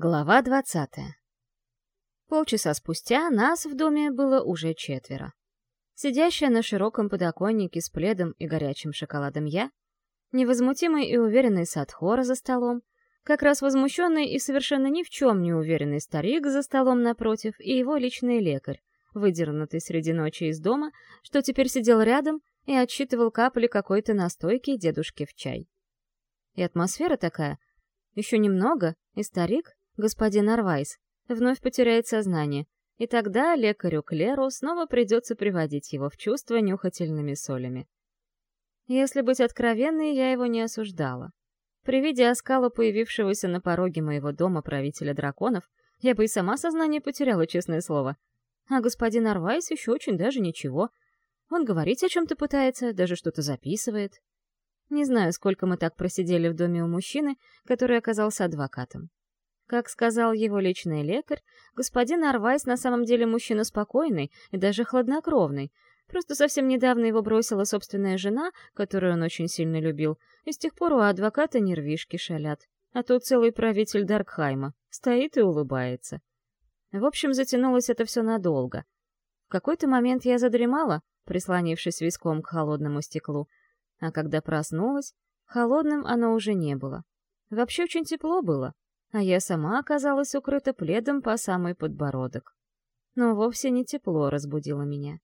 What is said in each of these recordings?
Глава двадцатая. Полчаса спустя нас в доме было уже четверо. Сидящая на широком подоконнике с пледом и горячим шоколадом я, невозмутимый и уверенный Садхора за столом, как раз возмущенный и совершенно ни в чем не уверенный старик за столом напротив и его личный лекарь, выдернутый среди ночи из дома, что теперь сидел рядом и отсчитывал капли какой-то настойки дедушки в чай. И атмосфера такая, еще немного, и старик, господин Арвайс, вновь потеряет сознание, и тогда лекарю Клеру снова придется приводить его в чувство нюхательными солями. Если быть откровенной, я его не осуждала. При виде оскала появившегося на пороге моего дома правителя драконов, я бы и сама сознание потеряла, честное слово. А господин Арвайс еще очень даже ничего. Он говорить о чем-то пытается, даже что-то записывает. Не знаю, сколько мы так просидели в доме у мужчины, который оказался адвокатом. Как сказал его личный лекарь, господин Арвайс на самом деле мужчина спокойный и даже хладнокровный. Просто совсем недавно его бросила собственная жена, которую он очень сильно любил, и с тех пор у адвоката нервишки шалят. А тут целый правитель Даркхайма стоит и улыбается. В общем, затянулось это все надолго. В какой-то момент я задремала, прислонившись виском к холодному стеклу, а когда проснулась, холодным оно уже не было. Вообще очень тепло было, а я сама оказалась укрыта пледом по самый подбородок. Но вовсе не тепло разбудило меня.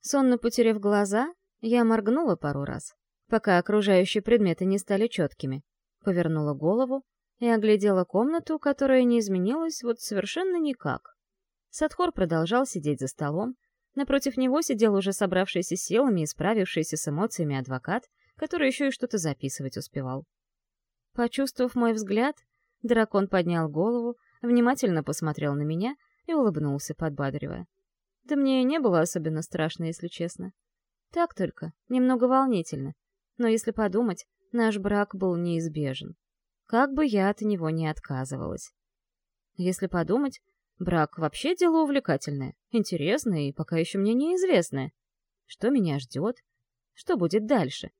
Сонно потеряв глаза, я моргнула пару раз, пока окружающие предметы не стали четкими, повернула голову и оглядела комнату, которая не изменилась вот совершенно никак. Садхор продолжал сидеть за столом, напротив него сидел уже собравшийся силами и справившийся с эмоциями адвокат, который еще и что-то записывать успевал. Почувствовав мой взгляд, Дракон поднял голову, внимательно посмотрел на меня и улыбнулся, подбадривая. Да мне и не было особенно страшно, если честно. Так только, немного волнительно. Но если подумать, наш брак был неизбежен. Как бы я от него не отказывалась. Если подумать, брак вообще дело увлекательное, интересное и пока еще мне неизвестное. Что меня ждет? Что будет дальше?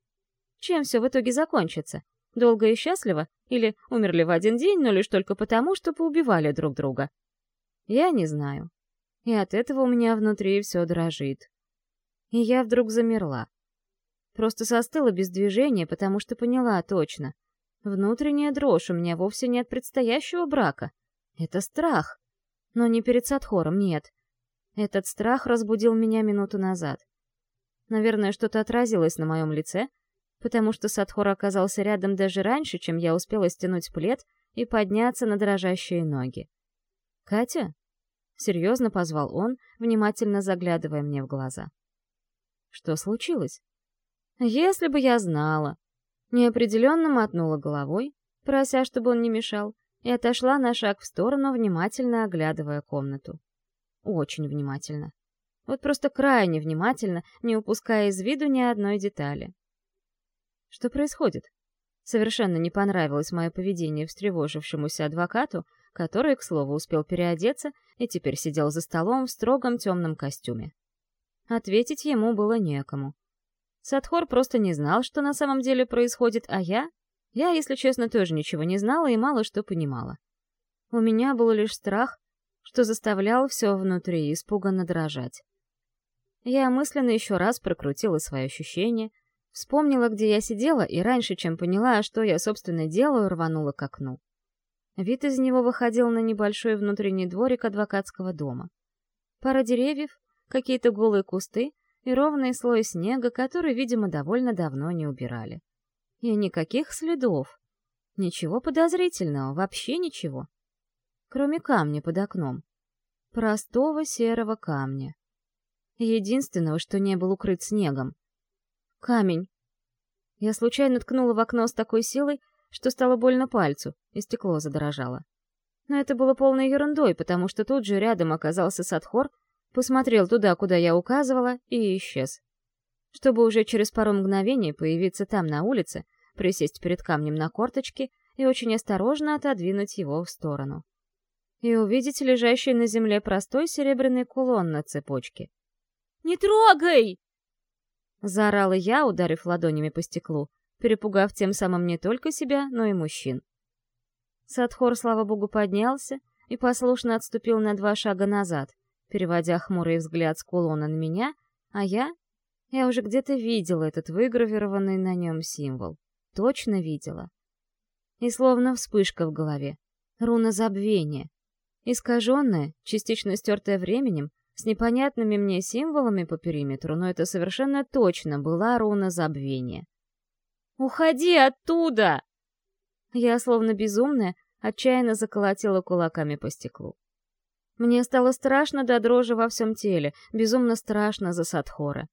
Чем все в итоге закончится? Долго и счастливо? Или умерли в один день, но лишь только потому, что поубивали друг друга? Я не знаю. И от этого у меня внутри все дрожит. И я вдруг замерла. Просто состыла без движения, потому что поняла точно. Внутренняя дрожь у меня вовсе не от предстоящего брака. Это страх. Но не перед Садхором, нет. Этот страх разбудил меня минуту назад. Наверное, что-то отразилось на моем лице — потому что Садхор оказался рядом даже раньше, чем я успела стянуть плед и подняться на дрожащие ноги. «Катя?» — серьезно позвал он, внимательно заглядывая мне в глаза. «Что случилось?» «Если бы я знала!» Неопределенно мотнула головой, прося, чтобы он не мешал, и отошла на шаг в сторону, внимательно оглядывая комнату. Очень внимательно. Вот просто крайне внимательно, не упуская из виду ни одной детали. Что происходит? Совершенно не понравилось мое поведение встревожившемуся адвокату, который, к слову, успел переодеться и теперь сидел за столом в строгом темном костюме. Ответить ему было некому. Садхор просто не знал, что на самом деле происходит, а я... Я, если честно, тоже ничего не знала и мало что понимала. У меня был лишь страх, что заставлял все внутри испуганно дрожать. Я мысленно еще раз прокрутила свои ощущения — Вспомнила, где я сидела, и раньше, чем поняла, что я, собственно, делаю, рванула к окну. Вид из него выходил на небольшой внутренний дворик адвокатского дома. Пара деревьев, какие-то голые кусты и ровный слой снега, который, видимо, довольно давно не убирали. И никаких следов. Ничего подозрительного, вообще ничего. Кроме камня под окном. Простого серого камня. Единственного, что не был укрыт снегом — Камень. Я случайно ткнула в окно с такой силой, что стало больно пальцу, и стекло задрожало. Но это было полной ерундой, потому что тут же рядом оказался Садхор, посмотрел туда, куда я указывала, и исчез. Чтобы уже через пару мгновений появиться там на улице, присесть перед камнем на корточки и очень осторожно отодвинуть его в сторону. И увидеть лежащий на земле простой серебряный кулон на цепочке. «Не трогай!» Заорала я, ударив ладонями по стеклу, перепугав тем самым не только себя, но и мужчин. Садхор, слава богу, поднялся и послушно отступил на два шага назад, переводя хмурый взгляд с кулона на меня, а я... Я уже где-то видела этот выгравированный на нем символ. Точно видела. И словно вспышка в голове. Руна забвения. Искаженная, частично стертая временем, с непонятными мне символами по периметру, но это совершенно точно была руна забвения. «Уходи оттуда!» Я, словно безумная, отчаянно заколотила кулаками по стеклу. Мне стало страшно до дрожи во всем теле, безумно страшно за Садхора.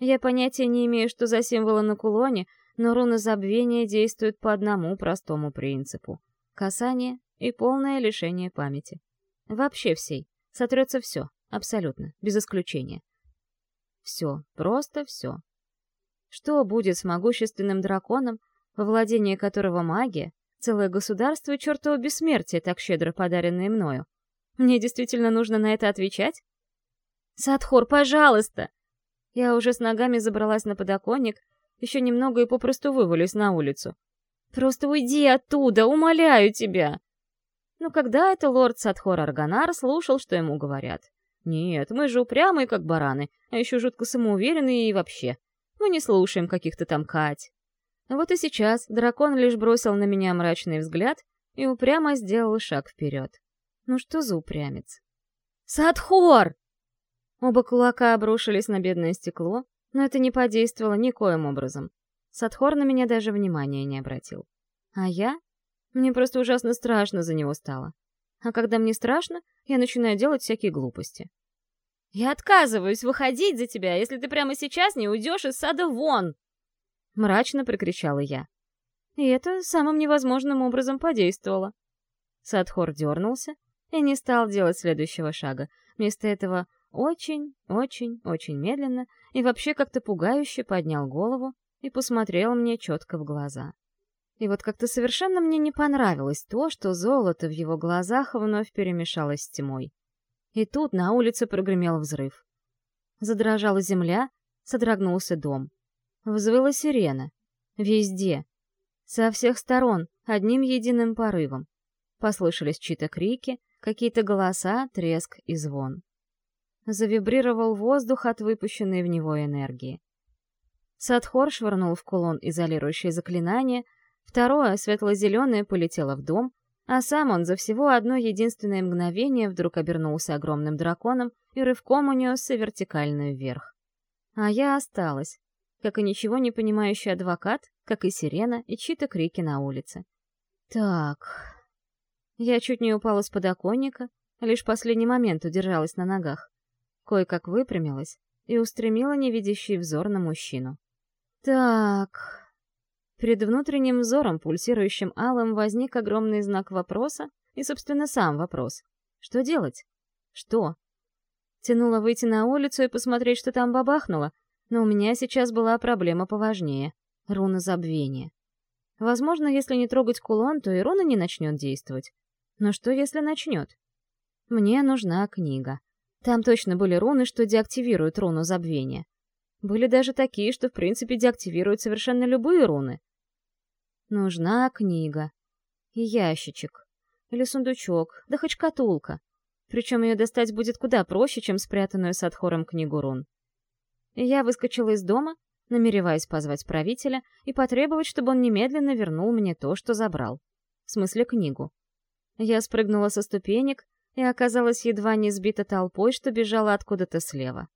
Я понятия не имею, что за символы на кулоне, но руна забвения действует по одному простому принципу — касание и полное лишение памяти. Вообще всей. Сотрется все, абсолютно, без исключения. Все, просто все. Что будет с могущественным драконом, во владении которого магия, целое государство и чертово бессмертие, так щедро подаренное мною? Мне действительно нужно на это отвечать? «Садхор, пожалуйста!» Я уже с ногами забралась на подоконник, еще немного и попросту вывалюсь на улицу. «Просто уйди оттуда, умоляю тебя!» Но когда это лорд Садхор Арганар слушал, что ему говорят? Нет, мы же упрямые, как бараны, а еще жутко самоуверенные и вообще. Мы не слушаем каких-то там Кать. Вот и сейчас дракон лишь бросил на меня мрачный взгляд и упрямо сделал шаг вперед. Ну что за упрямец? «Садхор!» Оба кулака обрушились на бедное стекло, но это не подействовало никоим образом. Садхор на меня даже внимания не обратил. А я? Мне просто ужасно страшно за него стало. А когда мне страшно, я начинаю делать всякие глупости. «Я отказываюсь выходить за тебя, если ты прямо сейчас не уйдешь из сада вон!» Мрачно прикричала я. И это самым невозможным образом подействовало. Садхор дернулся, и не стал делать следующего шага. Вместо этого очень, очень, очень медленно и вообще как-то пугающе поднял голову и посмотрел мне четко в глаза. И вот как-то совершенно мне не понравилось то, что золото в его глазах вновь перемешалось с тьмой. И тут на улице прогремел взрыв. Задрожала земля, содрогнулся дом. Взвыла сирена. Везде. Со всех сторон, одним единым порывом. Послышались чьи-то крики, какие-то голоса, треск и звон. Завибрировал воздух от выпущенной в него энергии. Садхор швырнул в кулон изолирующее заклинание, второе, светло-зеленое, полетело в дом, а сам он за всего одно единственное мгновение вдруг обернулся огромным драконом и рывком унесся вертикально вверх. А я осталась, как и ничего не понимающий адвокат, как и сирена и чьи-то крики на улице. Так, я чуть не упала с подоконника, лишь в последний момент удержалась на ногах. Кое-как выпрямилась и устремила невидящий взор на мужчину. «Так...» Перед внутренним взором, пульсирующим алым, возник огромный знак вопроса и, собственно, сам вопрос. Что делать? Что? Тянула выйти на улицу и посмотреть, что там бабахнуло, но у меня сейчас была проблема поважнее — руна забвения. Возможно, если не трогать кулон, то и руна не начнет действовать. Но что, если начнет? Мне нужна книга. Там точно были руны, что деактивируют руну забвения. Были даже такие, что в принципе деактивируют совершенно любые руны. Нужна книга. И ящичек. Или сундучок, да хоть шкатулка. Причем ее достать будет куда проще, чем спрятанную с отхором книгу рун. Я выскочила из дома, намереваясь позвать правителя и потребовать, чтобы он немедленно вернул мне то, что забрал. В смысле книгу. Я спрыгнула со ступенек и оказалась едва не сбита толпой, что бежала откуда-то слева.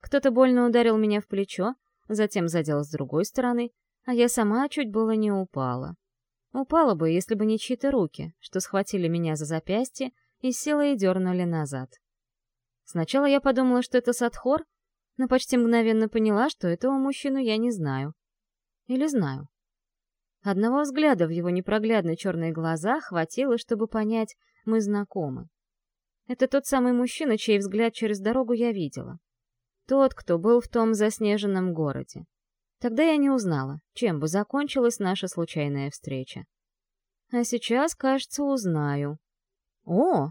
Кто-то больно ударил меня в плечо, затем задел с другой стороны, а я сама чуть было не упала. Упала бы, если бы не чьи-то руки, что схватили меня за запястье и силой дернули назад. Сначала я подумала, что это Садхор, но почти мгновенно поняла, что этого мужчину я не знаю. Или знаю. Одного взгляда в его непроглядно черные глаза хватило, чтобы понять, мы знакомы. Это тот самый мужчина, чей взгляд через дорогу я видела. Тот, кто был в том заснеженном городе. Тогда я не узнала, чем бы закончилась наша случайная встреча. А сейчас, кажется, узнаю. О!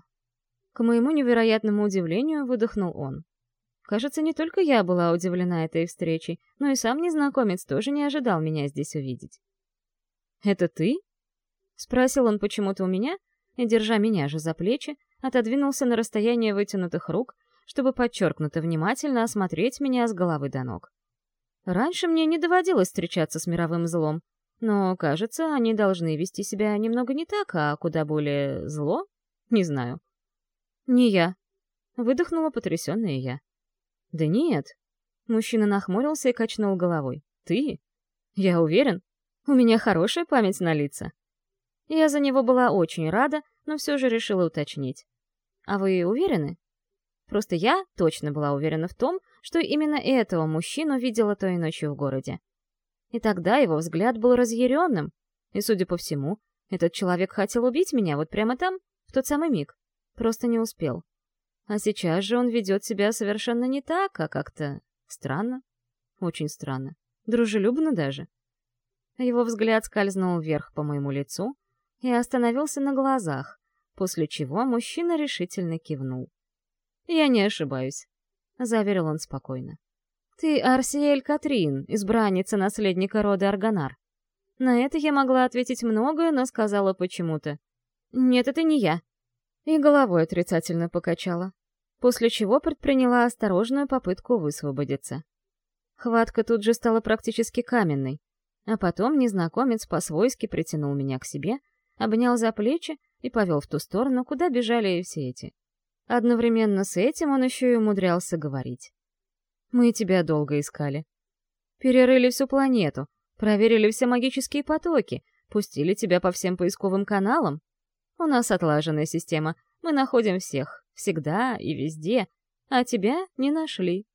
К моему невероятному удивлению выдохнул он. Кажется, не только я была удивлена этой встречей, но и сам незнакомец тоже не ожидал меня здесь увидеть. «Это ты?» Спросил он почему-то у меня, и, держа меня же за плечи, отодвинулся на расстояние вытянутых рук, чтобы подчеркнуто внимательно осмотреть меня с головы до ног. Раньше мне не доводилось встречаться с мировым злом, но, кажется, они должны вести себя немного не так, а куда более зло? Не знаю. Не я. Выдохнула потрясённая я. Да нет. Мужчина нахмурился и качнул головой. Ты? Я уверен. У меня хорошая память на лица. Я за него была очень рада, но все же решила уточнить. А вы уверены? Просто я точно была уверена в том, что именно этого мужчину видела той ночью в городе. И тогда его взгляд был разъяренным, и, судя по всему, этот человек хотел убить меня вот прямо там, в тот самый миг. Просто не успел. А сейчас же он ведет себя совершенно не так, а как-то странно. Очень странно. Дружелюбно даже. Его взгляд скользнул вверх по моему лицу и остановился на глазах, после чего мужчина решительно кивнул. «Я не ошибаюсь», — заверил он спокойно. «Ты Арсиэль Катрин, избранница наследника рода Арганар». На это я могла ответить многое, но сказала почему-то. «Нет, это не я». И головой отрицательно покачала, после чего предприняла осторожную попытку высвободиться. Хватка тут же стала практически каменной, а потом незнакомец по-свойски притянул меня к себе, обнял за плечи и повел в ту сторону, куда бежали все эти Одновременно с этим он еще и умудрялся говорить. «Мы тебя долго искали. Перерыли всю планету, проверили все магические потоки, пустили тебя по всем поисковым каналам. У нас отлаженная система, мы находим всех, всегда и везде, а тебя не нашли».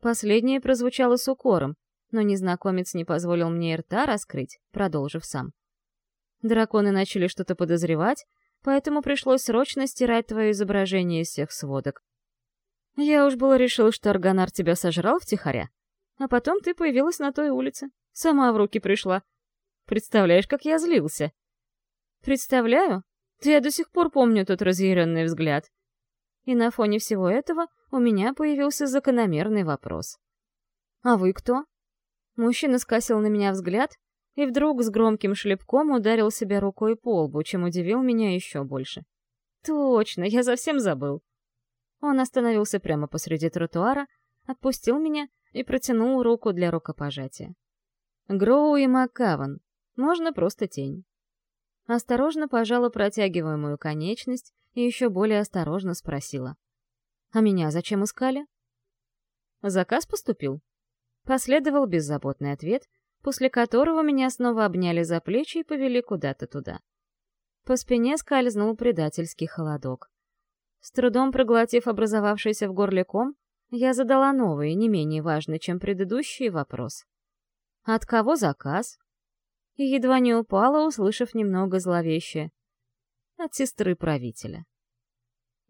Последнее прозвучало с укором, но незнакомец не позволил мне рта раскрыть, продолжив сам. Драконы начали что-то подозревать, поэтому пришлось срочно стирать твое изображение из всех сводок. Я уж было решил, что Арганар тебя сожрал втихаря, а потом ты появилась на той улице, сама в руки пришла. Представляешь, как я злился? Представляю? Да я до сих пор помню тот разъяренный взгляд. И на фоне всего этого у меня появился закономерный вопрос. «А вы кто?» Мужчина скосил на меня взгляд, и вдруг с громким шлепком ударил себя рукой по лбу, чем удивил меня еще больше. «Точно, я совсем забыл». Он остановился прямо посреди тротуара, отпустил меня и протянул руку для рукопожатия. Гроу и Маккаван. Можно просто тень. Осторожно пожала протягиваемую конечность и еще более осторожно спросила. «А меня зачем искали?» Заказ поступил. Последовал беззаботный ответ, после которого меня снова обняли за плечи и повели куда-то туда. По спине скользнул предательский холодок. С трудом проглотив образовавшийся в горле ком, я задала новый, не менее важный, чем предыдущий, вопрос. «От кого заказ?» И едва не упала, услышав немного зловещее. «От сестры правителя».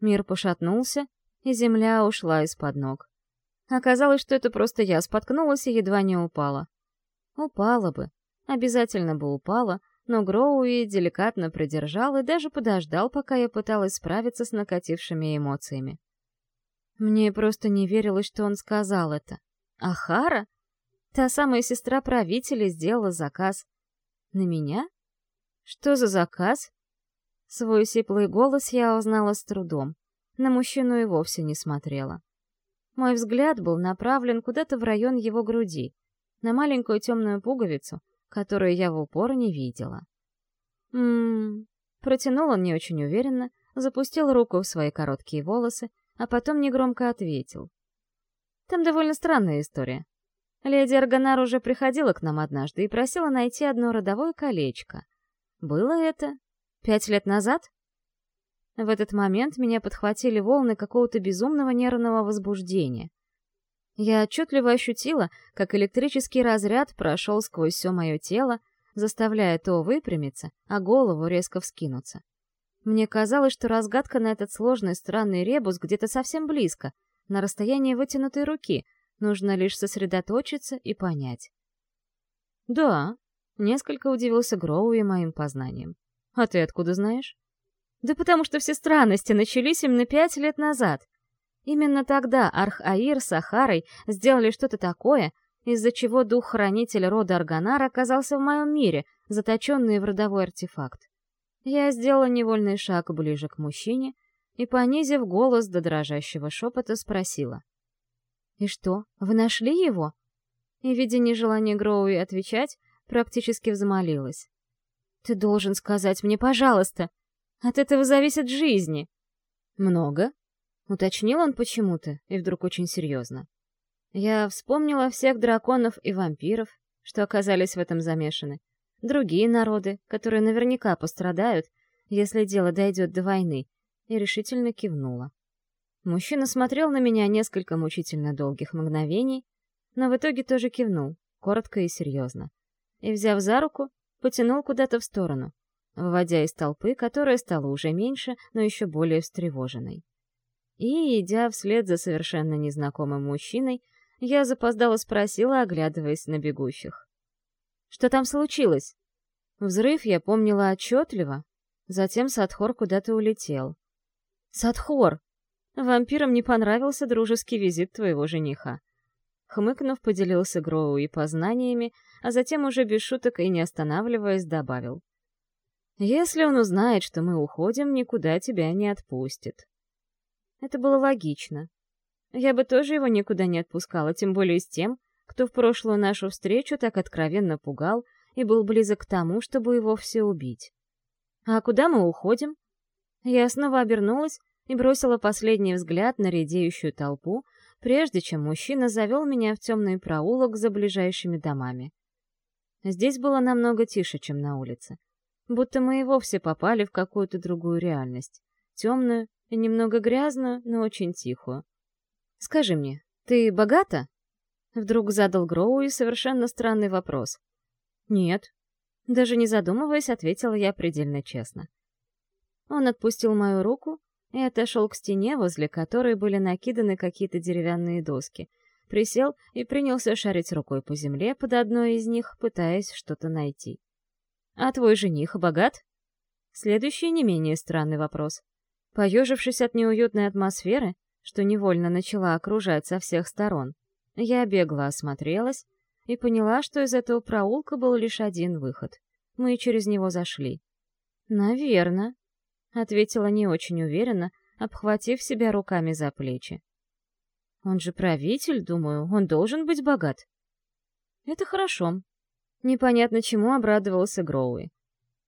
Мир пошатнулся, и земля ушла из-под ног. Оказалось, что это просто я споткнулась и едва не упала. Упала бы. Обязательно бы упала, но Гроуи деликатно придержал и даже подождал, пока я пыталась справиться с накатившими эмоциями. Мне просто не верилось, что он сказал это. А Хара? Та самая сестра правителя сделала заказ. На меня? Что за заказ? Свой сиплый голос я узнала с трудом. На мужчину и вовсе не смотрела. Мой взгляд был направлен куда-то в район его груди — на маленькую темную пуговицу, которую я в упор не видела. Ммм... Протянул он не очень уверенно, запустил руку в свои короткие волосы, а потом негромко ответил. Там довольно странная история. Леди Арганар уже приходила к нам однажды и просила найти одно родовое колечко. Было это пять лет назад? В этот момент меня подхватили волны какого-то безумного нервного возбуждения. Я отчетливо ощутила, как электрический разряд прошел сквозь все мое тело, заставляя то выпрямиться, а голову резко вскинуться. Мне казалось, что разгадка на этот сложный странный ребус где-то совсем близко, на расстоянии вытянутой руки, нужно лишь сосредоточиться и понять. «Да», — несколько удивился Гроуи моим познанием. «А ты откуда знаешь?» «Да потому что все странности начались именно пять лет назад», Именно тогда Арх-Аир с Ахарой сделали что-то такое, из-за чего дух-хранитель рода Арганар оказался в моем мире, заточенный в родовой артефакт. Я сделала невольный шаг ближе к мужчине и, понизив голос до дрожащего шепота, спросила. «И что, вы нашли его?» И, видя нежелание Гроуи отвечать, практически взмолилась. «Ты должен сказать мне, пожалуйста. От этого зависит жизни». «Много?» — уточнил он почему-то, и вдруг очень серьезно. Я вспомнила всех драконов и вампиров, что оказались в этом замешаны, другие народы, которые наверняка пострадают, если дело дойдет до войны, и решительно кивнула. Мужчина смотрел на меня несколько мучительно долгих мгновений, но в итоге тоже кивнул, коротко и серьезно. И, взяв за руку, потянул куда-то в сторону, выводя из толпы, которая стала уже меньше, но еще более встревоженной. И, идя вслед за совершенно незнакомым мужчиной, я запоздало спросила, оглядываясь на бегущих. «Что там случилось?» Взрыв я помнила отчетливо, затем Садхор куда-то улетел. «Садхор! Вампирам не понравился дружеский визит твоего жениха». Хмыкнув, поделился Гроу и познаниями, а затем уже без шуток и не останавливаясь добавил. «Если он узнает, что мы уходим, никуда тебя не отпустит». Это было логично. Я бы тоже его никуда не отпускала, тем более с тем, кто в прошлую нашу встречу так откровенно пугал и был близок к тому, чтобы его все убить. «А куда мы уходим?» Я снова обернулась и бросила последний взгляд на редеющую толпу, прежде чем мужчина завел меня в темный проулок за ближайшими домами. Здесь было намного тише, чем на улице. Будто мы и вовсе попали в какую-то другую реальность. Темную немного грязную, но очень тихую. «Скажи мне, ты богата?» Вдруг задал Гроуи совершенно странный вопрос. «Нет». Даже не задумываясь, ответила я предельно честно. Он отпустил мою руку и отошел к стене, возле которой были накиданы какие-то деревянные доски. Присел и принялся шарить рукой по земле под одной из них, пытаясь что-то найти. «А твой жених богат?» Следующий не менее странный вопрос. Поежившись от неуютной атмосферы, что невольно начала окружать со всех сторон, я бегло осмотрелась и поняла, что из этого проулка был лишь один выход. Мы через него зашли. «Наверно», — ответила не очень уверенно, обхватив себя руками за плечи. «Он же правитель, думаю, он должен быть богат». «Это хорошо». Непонятно чему обрадовался Гроуи.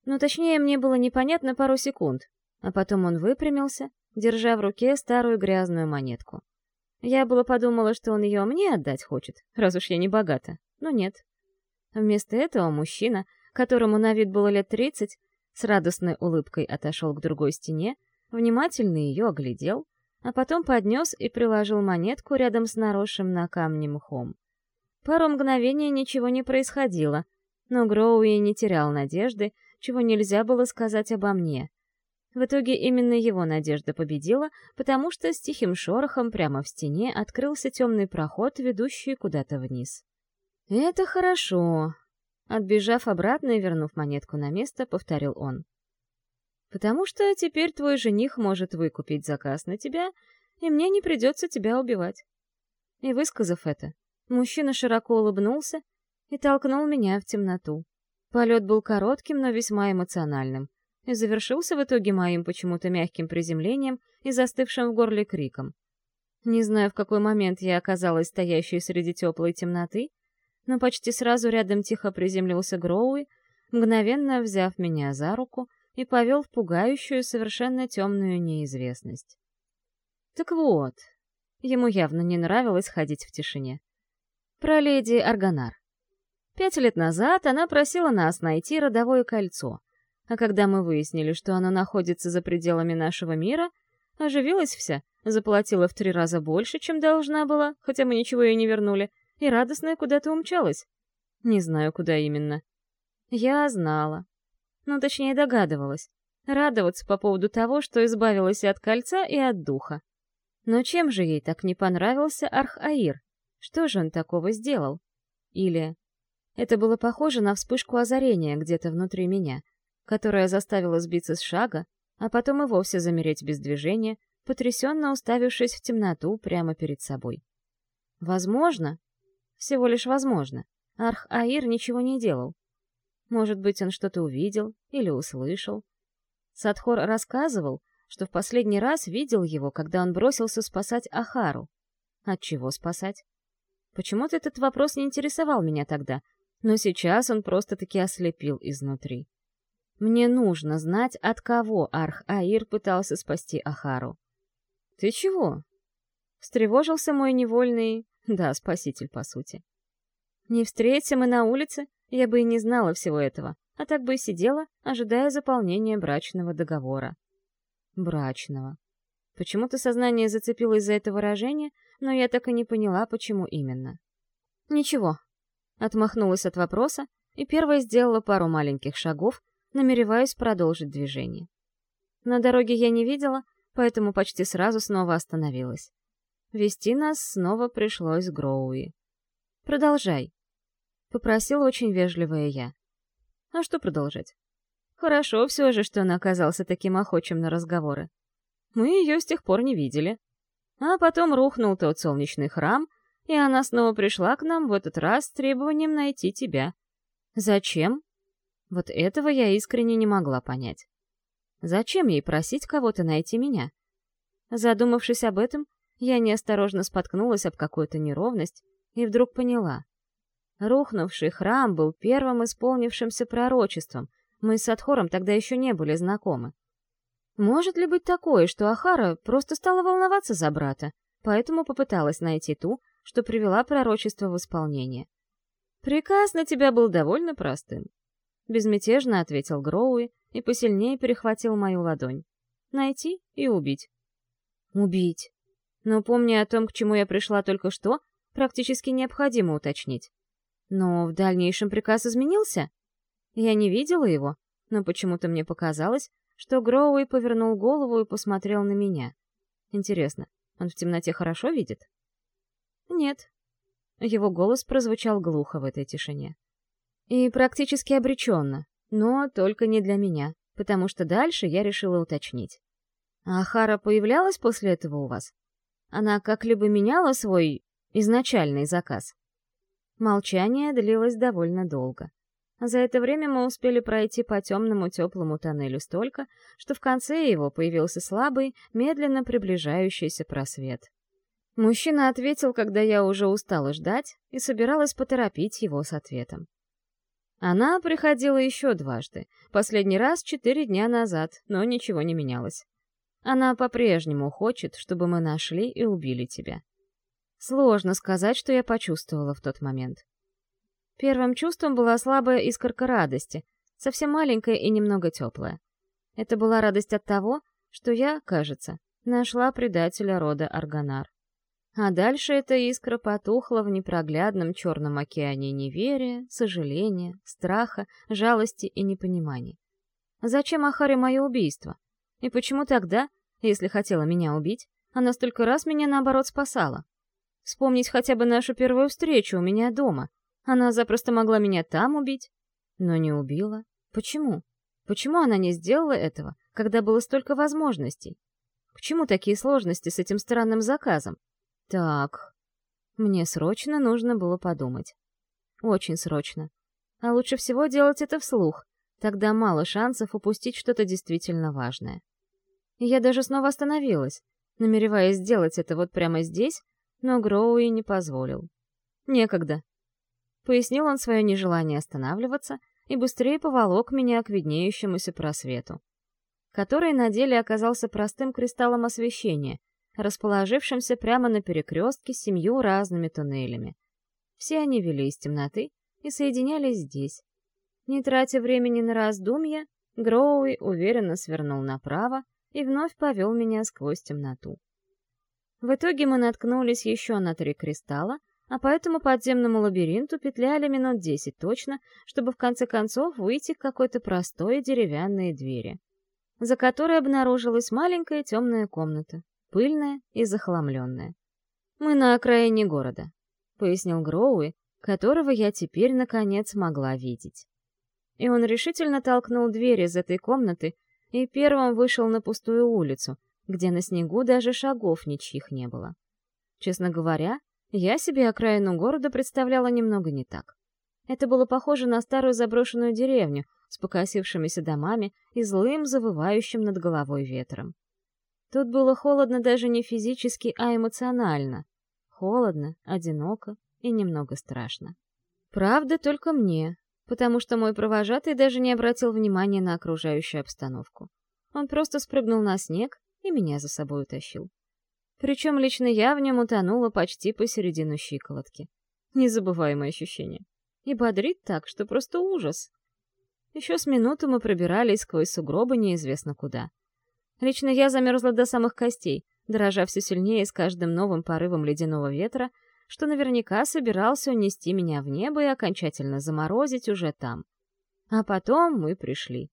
Ну, точнее, мне было непонятно пару секунд, а потом он выпрямился, держа в руке старую грязную монетку. Я было подумала, что он ее мне отдать хочет, раз уж я не богата, но нет. Вместо этого мужчина, которому на вид было лет тридцать, с радостной улыбкой отошел к другой стене, внимательно ее оглядел, а потом поднес и приложил монетку рядом с наросшим на камне мхом. Пару мгновений ничего не происходило, но Гроуи не терял надежды, чего нельзя было сказать обо мне. В итоге именно его надежда победила, потому что с тихим шорохом прямо в стене открылся темный проход, ведущий куда-то вниз. «Это хорошо», — отбежав обратно и вернув монетку на место, повторил он. «Потому что теперь твой жених может выкупить заказ на тебя, и мне не придется тебя убивать». И высказав это, мужчина широко улыбнулся и толкнул меня в темноту. Полет был коротким, но весьма эмоциональным — и завершился в итоге моим почему-то мягким приземлением и застывшим в горле криком. Не знаю, в какой момент я оказалась стоящей среди теплой темноты, но почти сразу рядом тихо приземлился Гроуи, мгновенно взяв меня за руку и повел в пугающую, совершенно темную неизвестность. Так вот, ему явно не нравилось ходить в тишине. Про леди Арганар. Пять лет назад она просила нас найти родовое кольцо — а когда мы выяснили, что она находится за пределами нашего мира, оживилась вся, заплатила в три раза больше, чем должна была, хотя мы ничего ей не вернули, и радостная куда-то умчалась. Не знаю, куда именно. Я знала. Ну, точнее, догадывалась. Радоваться по поводу того, что избавилась от кольца, и от духа. Но чем же ей так не понравился Арх-Аир? Что же он такого сделал? Или... Это было похоже на вспышку озарения где-то внутри меня — которая заставила сбиться с шага, а потом и вовсе замереть без движения, потрясенно уставившись в темноту прямо перед собой. Возможно, Всего лишь возможно. Арх-Аир ничего не делал. Может быть, он что-то увидел или услышал. Садхор рассказывал, что в последний раз видел его, когда он бросился спасать Ахару. От чего спасать? Почему-то этот вопрос не интересовал меня тогда, но сейчас он просто-таки ослепил изнутри. Мне нужно знать, от кого Арх-Аир пытался спасти Ахару. «Ты чего?» Встревожился мой невольный... Да, спаситель, по сути. Не встреться мы на улице, я бы и не знала всего этого, а так бы и сидела, ожидая заполнения брачного договора. Брачного. Почему-то сознание зацепилось за это выражение, но я так и не поняла, почему именно. Ничего. Отмахнулась от вопроса и первая сделала пару маленьких шагов, намереваясь продолжить движение. На дороге я не видела, поэтому почти сразу снова остановилась. Вести нас снова пришлось Гроуи. «Продолжай», — попросила очень вежливая я. «А что продолжать?» «Хорошо все же, что он оказался таким охочим на разговоры. Мы ее с тех пор не видели. А потом рухнул тот солнечный храм, и она снова пришла к нам в этот раз с требованием найти тебя. Зачем? Вот этого я искренне не могла понять. Зачем ей просить кого-то найти меня? Задумавшись об этом, я неосторожно споткнулась об какую-то неровность и вдруг поняла. Рухнувший храм был первым исполнившимся пророчеством. Мы с Адхором тогда еще не были знакомы. Может ли быть такое, что Ахара просто стала волноваться за брата, поэтому попыталась найти ту, что привела пророчество в исполнение? Приказ на тебя был довольно простым. Безмятежно ответил Гроуи и посильнее перехватил мою ладонь. Найти и убить. Убить. Но помня о том, к чему я пришла только что, практически необходимо уточнить. Но в дальнейшем приказ изменился? Я не видела его, но почему-то мне показалось, что Гроуи повернул голову и посмотрел на меня. Интересно, он в темноте хорошо видит? Нет. Его голос прозвучал глухо в этой тишине. И практически обреченно, но только не для меня, потому что дальше я решила уточнить. А Хара появлялась после этого у вас? Она как-либо меняла свой изначальный заказ? Молчание длилось довольно долго. За это время мы успели пройти по темному теплому тоннелю столько, что в конце его появился слабый, медленно приближающийся просвет. Мужчина ответил, когда я уже устала ждать и собиралась поторопить его с ответом. Она приходила еще дважды, последний раз четыре дня назад, но ничего не менялось. Она по-прежнему хочет, чтобы мы нашли и убили тебя. Сложно сказать, что я почувствовала в тот момент. Первым чувством была слабая искорка радости, совсем маленькая и немного теплая. Это была радость от того, что я, кажется, нашла предателя рода Арганар. А дальше эта искра потухла в непроглядном черном океане неверия, сожаления, страха, жалости и непонимания. Зачем Ахаре мое убийство? И почему тогда, если хотела меня убить, она столько раз меня, наоборот, спасала? Вспомнить хотя бы нашу первую встречу у меня дома. Она запросто могла меня там убить, но не убила. Почему? Почему она не сделала этого, когда было столько возможностей? К чему такие сложности с этим странным заказом? Так, мне срочно нужно было подумать. Очень срочно. А лучше всего делать это вслух, тогда мало шансов упустить что-то действительно важное. Я даже снова остановилась, намереваясь сделать это вот прямо здесь, но Гроуи не позволил. Некогда. Пояснил он свое нежелание останавливаться и быстрее поволок меня к виднеющемуся просвету, который на деле оказался простым кристаллом освещения, расположившимся прямо на перекрестке семью разными туннелями. Все они вели из темноты и соединялись здесь. Не тратя времени на раздумья, Гроуи уверенно свернул направо и вновь повел меня сквозь темноту. В итоге мы наткнулись еще на три кристалла, а по этому подземному лабиринту петляли минут десять точно, чтобы в конце концов выйти к какой-то простой деревянной двери, за которой обнаружилась маленькая темная комната пыльная и захламленная. «Мы на окраине города», — пояснил Гроуи, которого я теперь, наконец, могла видеть. И он решительно толкнул дверь из этой комнаты и первым вышел на пустую улицу, где на снегу даже шагов ничьих не было. Честно говоря, Я себе окраину города представляла немного не так. Это было похоже на старую заброшенную деревню с покосившимися домами и злым, завывающим над головой ветром. Тут было холодно даже не физически, а эмоционально. Холодно, одиноко и немного страшно. Правда, только мне, потому что мой провожатый даже не обратил внимания на окружающую обстановку. Он просто спрыгнул на снег и меня за собой утащил. Причем лично я в нем утонула почти посередину щиколотки. Незабываемое ощущение. И бодрит так, что просто ужас. Еще с минуту мы пробирались сквозь сугробы неизвестно куда. Лично я замерзла до самых костей, дрожа все сильнее с каждым новым порывом ледяного ветра, что наверняка собирался унести меня в небо и окончательно заморозить уже там. А потом мы пришли.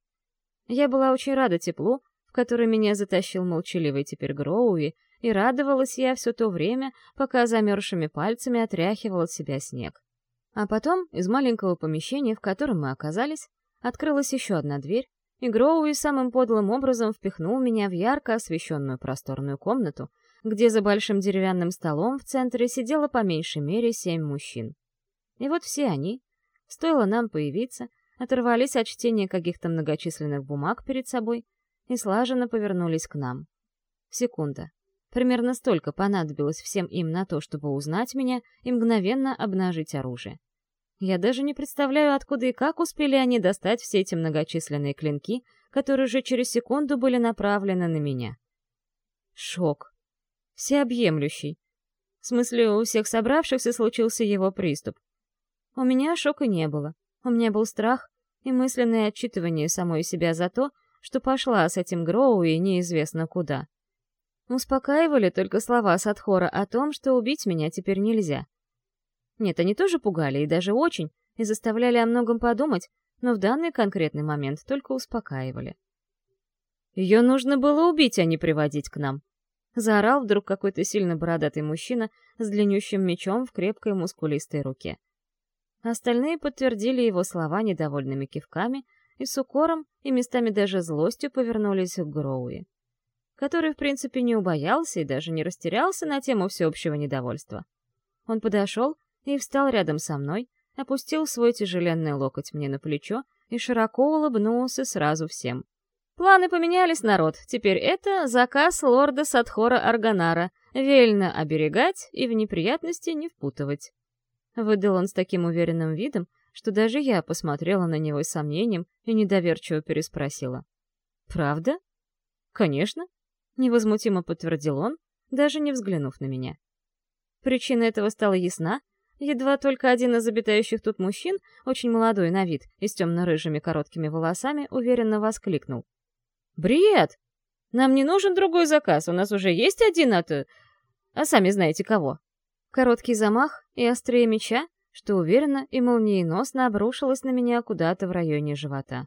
Я была очень рада теплу, в которое меня затащил молчаливый теперь Гроуи, и радовалась я все то время, пока замерзшими пальцами отряхивал от себя снег. А потом из маленького помещения, в котором мы оказались, открылась еще одна дверь, и Гроуи самым подлым образом впихнул меня в ярко освещенную просторную комнату, где за большим деревянным столом в центре сидело по меньшей мере семь мужчин. И вот все они, стоило нам появиться, оторвались от чтения каких-то многочисленных бумаг перед собой и слаженно повернулись к нам. Секунда. Примерно столько понадобилось всем им на то, чтобы узнать меня и мгновенно обнажить оружие. Я даже не представляю, откуда и как успели они достать все эти многочисленные клинки, которые уже через секунду были направлены на меня. Шок. Всеобъемлющий. В смысле, у всех собравшихся случился его приступ. У меня шока не было. У меня был страх и мысленное отчитывание самой себя за то, что пошла с этим Гроуи неизвестно куда. Успокаивали только слова Садхора о том, что убить меня теперь нельзя. Нет, они тоже пугали, и даже очень, и заставляли о многом подумать, но в данный конкретный момент только успокаивали. Ее нужно было убить, а не приводить к нам. Заорал вдруг какой-то сильно бородатый мужчина с длиннющим мечом в крепкой мускулистой руке. Остальные подтвердили его слова недовольными кивками и с укором, и местами даже злостью повернулись к Гроуи, который, в принципе, не убоялся и даже не растерялся на тему всеобщего недовольства. Он подошел и встал рядом со мной, опустил свой тяжеленный локоть мне на плечо и широко улыбнулся сразу всем. «Планы поменялись, народ. Теперь это заказ лорда Садхора Арганара. Вельно оберегать и в неприятности не впутывать». Выдал он с таким уверенным видом, что даже я посмотрела на него с сомнением и недоверчиво переспросила. «Правда?» «Конечно», — невозмутимо подтвердил он, даже не взглянув на меня. Причина этого стала ясна, Едва только один из обитающих тут мужчин, очень молодой на вид и с темно-рыжими короткими волосами, уверенно воскликнул. «Бред! Нам не нужен другой заказ, у нас уже есть один от... А сами знаете кого». Короткий замах и острее меча, что уверенно и молниеносно обрушилось на меня куда-то в районе живота.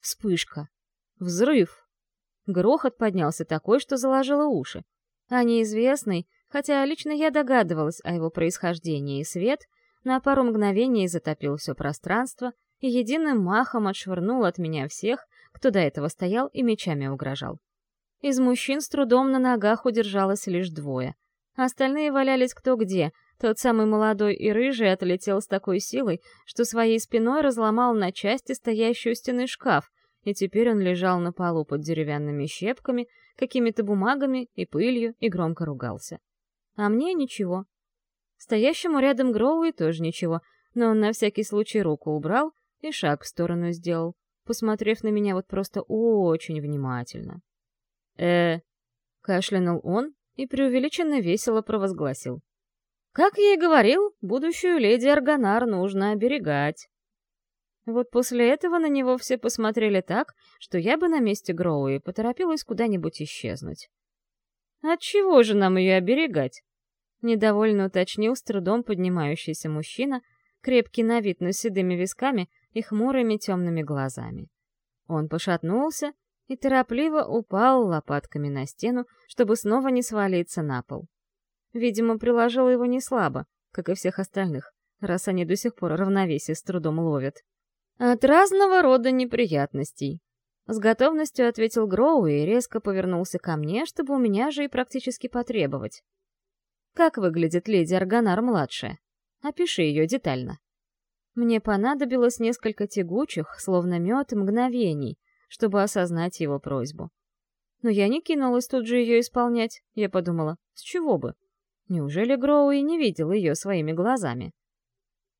Вспышка. Взрыв. Грохот поднялся такой, что заложило уши. А неизвестный, Хотя лично я догадывалась о его происхождении, и свет на пару мгновений затопил все пространство и единым махом отшвырнул от меня всех, кто до этого стоял и мечами угрожал. Из мужчин с трудом на ногах удержалось лишь двое. Остальные валялись кто где. Тот самый молодой и рыжий отлетел с такой силой, что своей спиной разломал на части стоящую стены шкаф, и теперь он лежал на полу под деревянными щепками, какими-то бумагами и пылью и громко ругался. А мне ничего. Стоящему рядом Гроуи тоже ничего, но он на всякий случай руку убрал и шаг в сторону сделал, посмотрев на меня вот просто очень внимательно. э кашлянул он и преувеличенно весело провозгласил. «Как я и говорил, будущую леди Арганар нужно оберегать». Вот после этого на него все посмотрели так, что я бы на месте Гроуи поторопилась куда-нибудь исчезнуть. «Отчего же нам ее оберегать?» Недовольно уточнил с трудом поднимающийся мужчина, крепкий на вид, но с седыми висками и хмурыми темными глазами. Он пошатнулся и торопливо упал лопатками на стену, чтобы снова не свалиться на пол. Видимо, приложил его не слабо, как и всех остальных, раз они до сих пор равновесие с трудом ловят. «От разного рода неприятностей», — с готовностью ответил Гроу и резко повернулся ко мне, чтобы у меня же и практически потребовать. Как выглядит леди Арганар-младшая? Опиши ее детально. Мне понадобилось несколько тягучих, словно мед, мгновений, чтобы осознать его просьбу. Но я не кинулась тут же ее исполнять. Я подумала, с чего бы? Неужели Гроуи не видел ее своими глазами?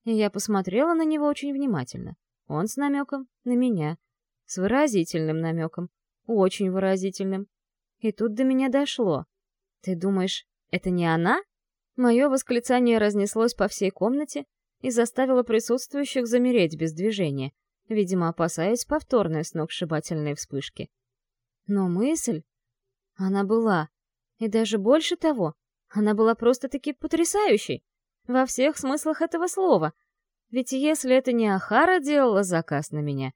И я посмотрела на него очень внимательно. Он с намеком на меня. С выразительным намеком. Очень выразительным. И тут до меня дошло. Ты думаешь, это не она? Мое восклицание разнеслось по всей комнате и заставило присутствующих замереть без движения, видимо, опасаясь повторной сногсшибательной вспышки. Но мысль... Она была. И даже больше того, она была просто-таки потрясающей. Во всех смыслах этого слова. Ведь если это не Ахара делала заказ на меня,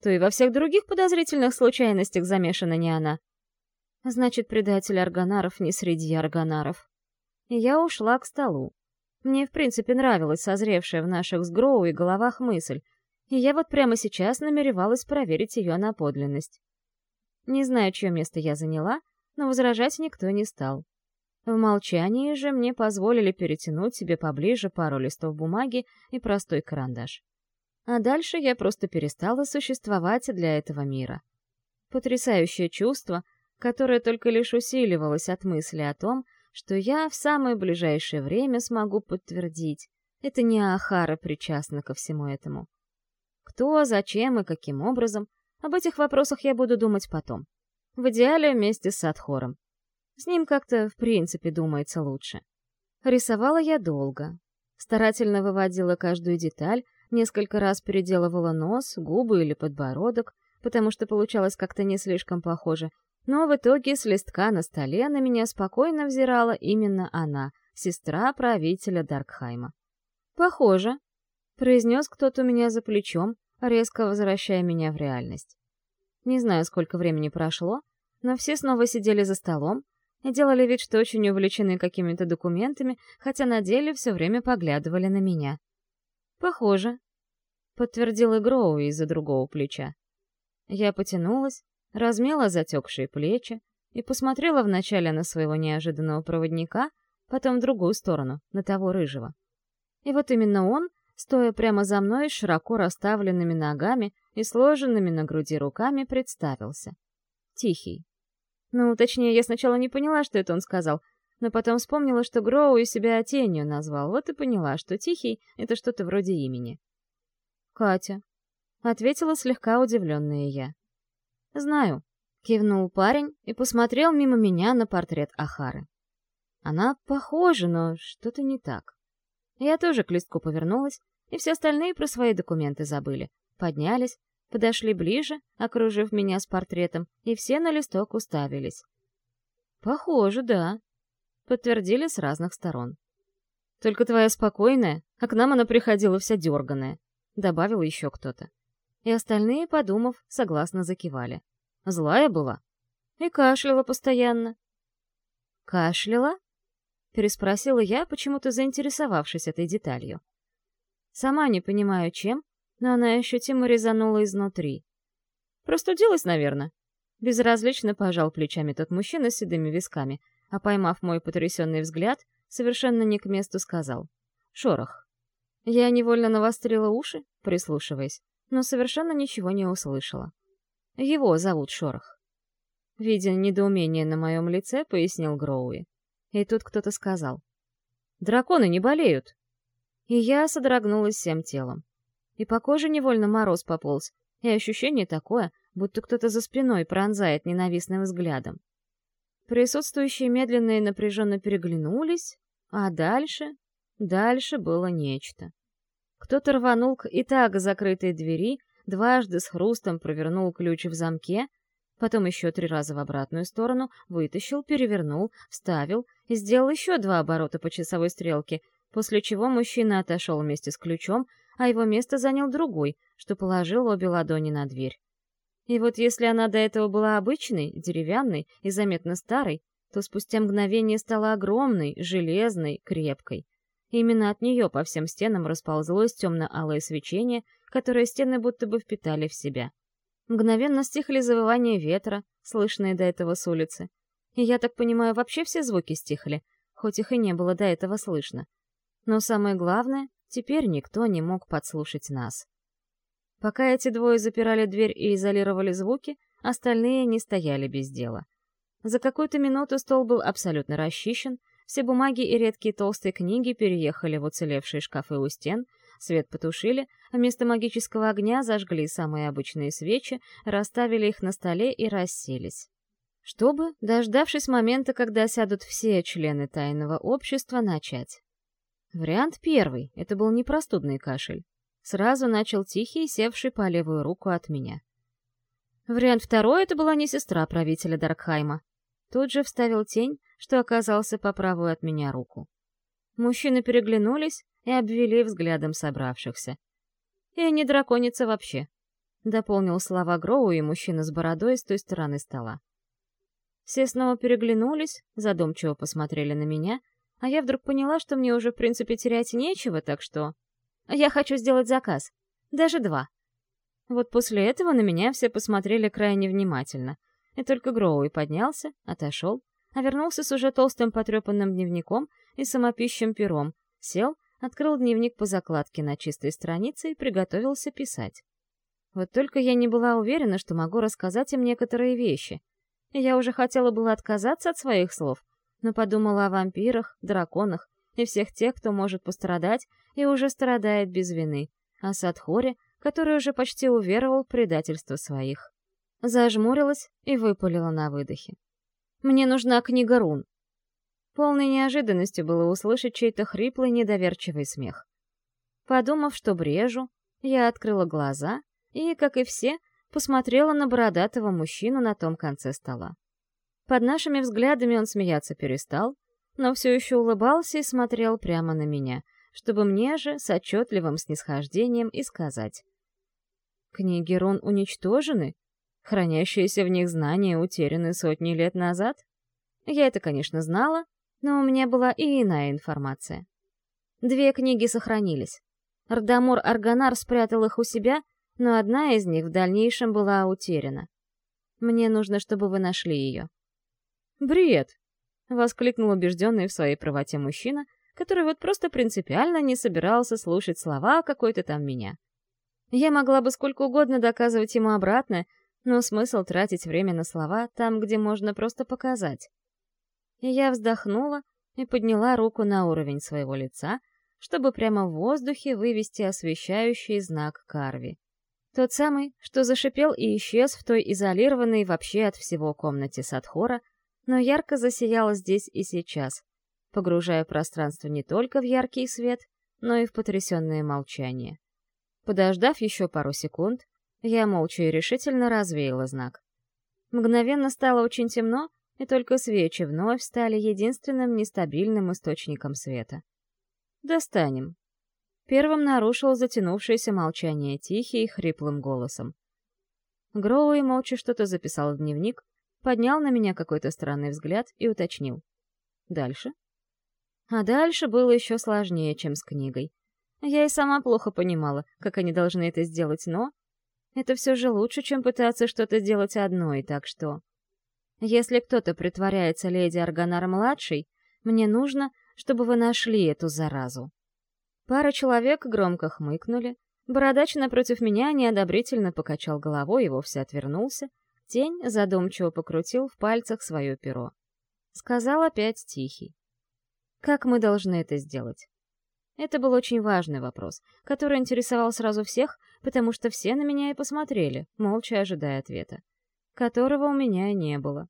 то и во всех других подозрительных случайностях замешана не она. Значит, предатель Арганаров не среди Арганаров. И я ушла к столу. Мне, в принципе, нравилась созревшая в наших с Гроу и головах мысль, и я вот прямо сейчас намеревалась проверить ее на подлинность. Не знаю, чье место я заняла, но возражать никто не стал. В молчании же мне позволили перетянуть себе поближе пару листов бумаги и простой карандаш. А дальше я просто перестала существовать для этого мира. Потрясающее чувство, которое только лишь усиливалось от мысли о том, что я в самое ближайшее время смогу подтвердить, это не Ахара причастна ко всему этому. Кто, зачем и каким образом, об этих вопросах я буду думать потом. В идеале вместе с Адхором. С ним как-то в принципе думается лучше. Рисовала я долго. Старательно выводила каждую деталь, несколько раз переделывала нос, губы или подбородок, потому что получалось как-то не слишком похоже, но в итоге с листка на столе на меня спокойно взирала именно она, сестра правителя Даркхайма. «Похоже», — произнес кто-то у меня за плечом, резко возвращая меня в реальность. Не знаю, сколько времени прошло, но все снова сидели за столом и делали вид, что очень увлечены какими-то документами, хотя на деле все время поглядывали на меня. «Похоже», — подтвердил Гроу из-за другого плеча. Я потянулась, размяла затекшие плечи и посмотрела вначале на своего неожиданного проводника, потом в другую сторону, на того рыжего. И вот именно он, стоя прямо за мной с широко расставленными ногами и сложенными на груди руками, представился. Тихий. Ну, точнее, я сначала не поняла, что это он сказал, но потом вспомнила, что Гроу и себя тенью назвал, вот и поняла, что Тихий — это что-то вроде имени. «Катя», — ответила слегка удивленная я. «Знаю», — кивнул парень и посмотрел мимо меня на портрет Ахары. «Она похожа, но что-то не так». Я тоже к листку повернулась, и все остальные про свои документы забыли. Поднялись, подошли ближе, окружив меня с портретом, и все на листок уставились. «Похоже, да», — подтвердили с разных сторон. «Только твоя спокойная, а к нам она приходила вся дерганая», — добавил еще кто-то и остальные, подумав, согласно закивали. Злая была и кашляла постоянно. «Кашляла?» — переспросила я, почему-то заинтересовавшись этой деталью. Сама не понимаю, чем, но она ощутимо резанула изнутри. «Простудилась, наверное?» Безразлично пожал плечами тот мужчина с седыми висками, а, поймав мой потрясенный взгляд, совершенно не к месту сказал. «Шорох». Я невольно навострила уши, прислушиваясь но совершенно ничего не услышала. Его зовут Шорох. Видя недоумение на моем лице, пояснил Гроуи. И тут кто-то сказал. «Драконы не болеют!» И я содрогнулась всем телом. И по коже невольно мороз пополз, и ощущение такое, будто кто-то за спиной пронзает ненавистным взглядом. Присутствующие медленно и напряженно переглянулись, а дальше... Дальше было нечто. Кто-то рванул к и так закрытой двери, дважды с хрустом провернул ключ в замке, потом еще три раза в обратную сторону, вытащил, перевернул, вставил и сделал еще два оборота по часовой стрелке, после чего мужчина отошел вместе с ключом, а его место занял другой, что положил обе ладони на дверь. И вот если она до этого была обычной, деревянной и заметно старой, то спустя мгновение стала огромной, железной, крепкой. Именно от нее по всем стенам расползлось темно-алое свечение, которое стены будто бы впитали в себя. Мгновенно стихли завывания ветра, слышные до этого с улицы. И я так понимаю, вообще все звуки стихли. хоть их и не было до этого слышно. Но самое главное, теперь никто не мог подслушать нас. Пока эти двое запирали дверь и изолировали звуки, остальные не стояли без дела. За какую-то минуту стол был абсолютно расчищен, все бумаги и редкие толстые книги переехали в уцелевшие шкафы у стен, свет потушили, вместо магического огня зажгли самые обычные свечи, расставили их на столе и расселись. Чтобы, дождавшись момента, когда сядут все члены тайного общества, начать. Вариант первый — это был непростудный кашель. Сразу начал тихий, севший по левую руку от меня. Вариант второй — это была не сестра правителя Даркхайма. Тут же вставил тень, что оказался по правую от меня руку. Мужчины переглянулись и обвели взглядом собравшихся. И не драконица вообще. Дополнил слова Гроу и мужчина с бородой с той стороны стола. Все снова переглянулись, задумчиво посмотрели на меня, а я вдруг поняла, что мне уже, в принципе, терять нечего, так что... Я хочу сделать заказ. Даже два. Вот после этого на меня все посмотрели крайне внимательно. И только Гроуи поднялся, отошел, а вернулся с уже толстым потрепанным дневником и самопищем пером, сел, открыл дневник по закладке на чистой странице и приготовился писать. Вот только я не была уверена, что могу рассказать им некоторые вещи. Я уже хотела было отказаться от своих слов, но подумала о вампирах, драконах и всех тех, кто может пострадать и уже страдает без вины, о Садхоре, который уже почти уверовал в предательство своих. Зажмурилась и выпалила на выдохе. «Мне нужна книга рун». Полной неожиданностью было услышать чей-то хриплый, недоверчивый смех. Подумав, что брежу, я открыла глаза и, как и все, посмотрела на бородатого мужчину на том конце стола. Под нашими взглядами он смеяться перестал, но все еще улыбался и смотрел прямо на меня, чтобы мне же с отчетливым снисхождением и сказать. «Книги рун уничтожены? Хранящиеся в них знания утеряны сотни лет назад?» Я это, конечно, знала, но у меня была и иная информация. Две книги сохранились. Рдамур Арганар спрятал их у себя, но одна из них в дальнейшем была утеряна. Мне нужно, чтобы вы нашли ее. «Бред!» — воскликнул убежденный в своей правоте мужчина, который вот просто принципиально не собирался слушать слова какой-то там меня. Я могла бы сколько угодно доказывать ему обратно, но смысл тратить время на слова там, где можно просто показать. И я вздохнула и подняла руку на уровень своего лица, чтобы прямо в воздухе вывести освещающий знак Карви. Тот самый, что зашипел и исчез в той изолированной вообще от всего комнате Садхора, но ярко засиял здесь и сейчас, погружая пространство не только в яркий свет, но и в потрясенное молчание. Подождав еще пару секунд, я молча и решительно развеяла знак. Мгновенно стало очень темно, и только свечи вновь стали единственным нестабильным источником света. «Достанем», Первым нарушил затянувшееся молчание тихий, хриплым голосом. Гроуи молча что-то записал в дневник, поднял на меня какой-то странный взгляд и уточнил. Дальше? А дальше было еще сложнее, чем с книгой. Я и сама плохо понимала, как они должны это сделать, но... Это все же лучше, чем пытаться что-то делать одной, так что... Если кто-то притворяется леди Арганар-младшей, мне нужно, чтобы вы нашли эту заразу. Пара человек громко хмыкнули. Бородач напротив меня неодобрительно покачал головой и вовсе отвернулся. Тень задумчиво покрутил в пальцах свое перо. Сказал опять тихий. «Как мы должны это сделать?» Это был очень важный вопрос, который интересовал сразу всех, потому что все на меня и посмотрели, молча ожидая ответа, которого у меня не было.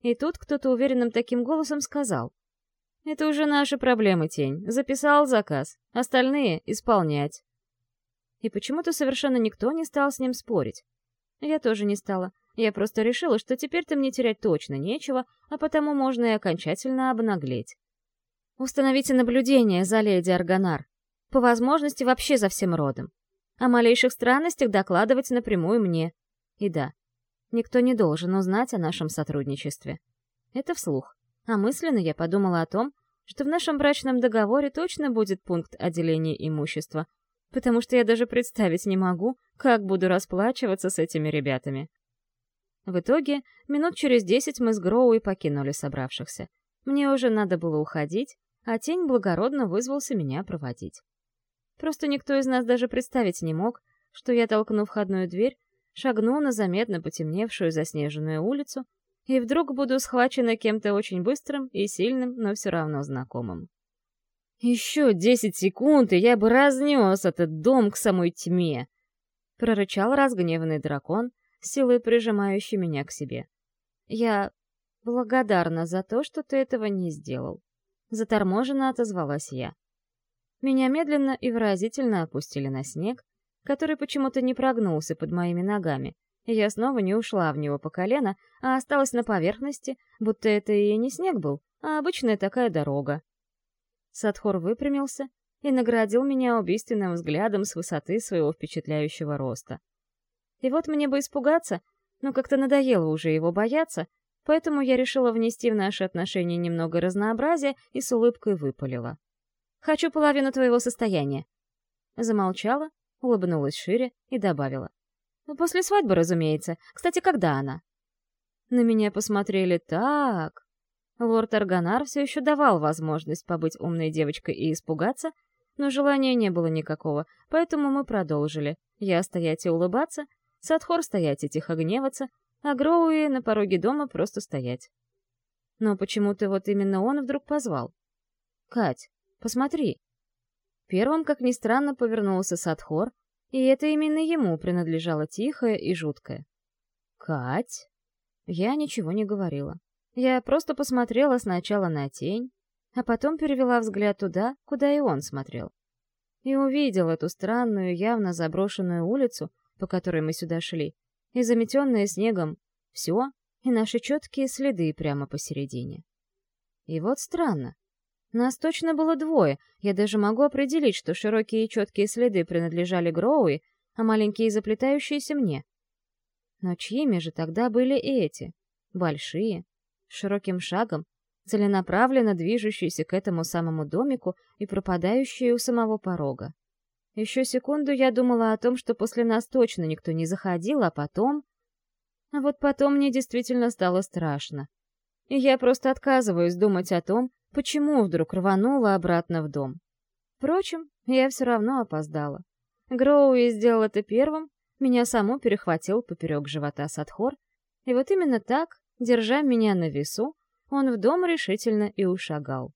И тут кто-то уверенным таким голосом сказал. Это уже наши проблемы, Тень. Записал заказ. Остальные — исполнять. И почему-то совершенно никто не стал с ним спорить. Я тоже не стала. Я просто решила, что теперь-то мне терять точно нечего, а потому можно и окончательно обнаглеть. Установите наблюдение за леди Арганар. По возможности вообще за всем родом. О малейших странностях докладывать напрямую мне. И да, никто не должен узнать о нашем сотрудничестве. Это вслух. А мысленно я подумала о том, что в нашем брачном договоре точно будет пункт о делении имущества, потому что я даже представить не могу, как буду расплачиваться с этими ребятами. В итоге, минут через десять мы с Гроуи покинули собравшихся. Мне уже надо было уходить, а тень благородно вызвался меня проводить. Просто никто из нас даже представить не мог, что я, толкнув входную дверь, шагну на заметно потемневшую заснеженную улицу и вдруг буду схвачена кем-то очень быстрым и сильным, но все равно знакомым. «Еще десять секунд, и я бы разнес этот дом к самой тьме!» — прорычал разгневанный дракон, силой прижимающий меня к себе. «Я благодарна за то, что ты этого не сделал», — заторможенно отозвалась я. Меня медленно и выразительно опустили на снег, который почему-то не прогнулся под моими ногами, и я снова не ушла в него по колено, а осталась на поверхности, будто это и не снег был, а обычная такая дорога. Садхор выпрямился и наградил меня убийственным взглядом с высоты своего впечатляющего роста. И вот мне бы испугаться, но как-то надоело уже его бояться, поэтому я решила внести в наши отношения немного разнообразия и с улыбкой выпалила. «Хочу половину твоего состояния». Замолчала, улыбнулась шире и добавила. «После свадьбы, разумеется. Кстати, когда она?» На меня посмотрели так. Лорд Арганар все еще давал возможность побыть умной девочкой и испугаться, но желания не было никакого, поэтому мы продолжили. Я стоять и улыбаться, Садхор стоять и тихо гневаться, а Гроуи на пороге дома просто стоять. Но почему-то вот именно он вдруг позвал. «Кать, посмотри!» Первым, как ни странно, повернулся Садхор, и это именно ему принадлежало тихое и жуткое. «Кать?» Я ничего не говорила. Я просто посмотрела сначала на тень, а потом перевела взгляд туда, куда и он смотрел. И увидел эту странную, явно заброшенную улицу, по которой мы сюда шли, и заметенное снегом все, и наши четкие следы прямо посередине. И вот странно. Нас точно было двое, я даже могу определить, что широкие и четкие следы принадлежали Гроуи, а маленькие заплетающиеся мне. Но чьими же тогда были эти? Большие, широким шагом, целенаправленно движущиеся к этому самому домику и пропадающие у самого порога. Еще секунду я думала о том, что после нас точно никто не заходил, а потом... А вот потом мне действительно стало страшно. И я просто отказываюсь думать о том, почему вдруг рванула обратно в дом. Впрочем, я все равно опоздала. Гроуи сделал это первым, меня саму перехватил поперек живота Садхор, и вот именно так, держа меня на весу, он в дом решительно и ушагал.